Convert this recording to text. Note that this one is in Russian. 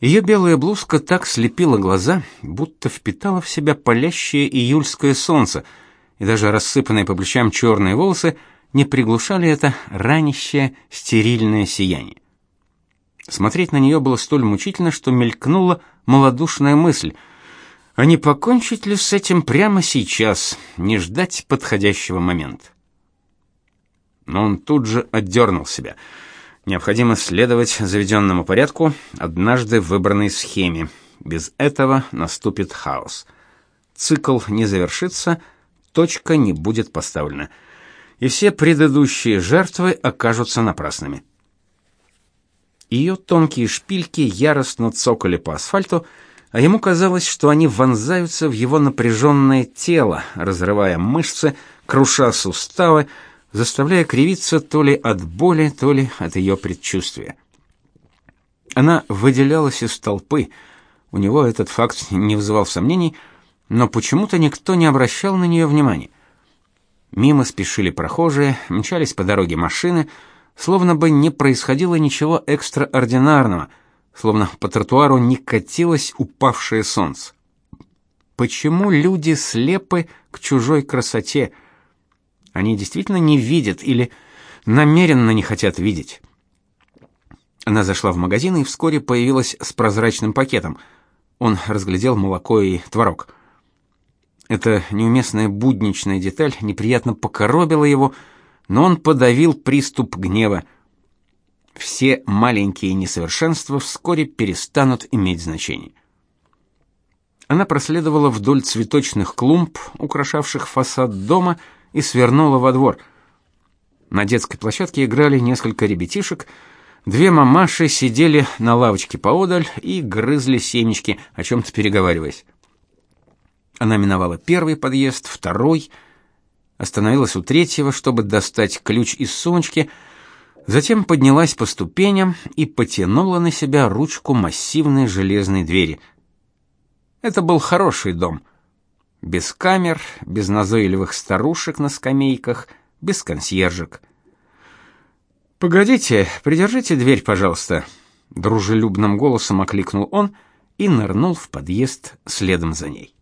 Ее белая блузка так слепила глаза, будто впитала в себя палящее июльское солнце, и даже рассыпанные по плечам черные волосы не приглушали это ранящее стерильное сияние. Смотреть на нее было столь мучительно, что мелькнула малодушная мысль: а не покончить ли с этим прямо сейчас, не ждать подходящего момента? Но он тут же отдернул себя. Необходимо следовать заведенному порядку, однажды выбранной схеме. Без этого наступит хаос. Цикл не завершится, точка не будет поставлена. И все предыдущие жертвы окажутся напрасными. Ее тонкие шпильки яростно цокали по асфальту, а ему казалось, что они вонзаются в его напряженное тело, разрывая мышцы, круша суставы, заставляя кривиться то ли от боли, то ли от ее предчувствия. Она выделялась из толпы. У него этот факт не вызывал сомнений, но почему-то никто не обращал на нее внимания. Мимо спешили прохожие, мчались по дороге машины, словно бы не происходило ничего экстраординарного, словно по тротуару не катилось упавшее солнце. Почему люди слепы к чужой красоте? Они действительно не видят или намеренно не хотят видеть. Она зашла в магазин и вскоре появилась с прозрачным пакетом. Он разглядел молоко и творог. Эта неуместная будничная деталь неприятно покоробила его, но он подавил приступ гнева. Все маленькие несовершенства вскоре перестанут иметь значение. Она проследовала вдоль цветочных клумб, украшавших фасад дома, и свернула во двор. На детской площадке играли несколько ребятишек. Две мамаши сидели на лавочке поодаль и грызли семечки, о чем то переговариваясь. Она миновала первый подъезд, второй, остановилась у третьего, чтобы достать ключ из сумочки, затем поднялась по ступеням и потянула на себя ручку массивной железной двери. Это был хороший дом — без камер, без назойливых старушек на скамейках, без консьержек. Погодите, придержите дверь, пожалуйста, дружелюбным голосом окликнул он и нырнул в подъезд следом за ней.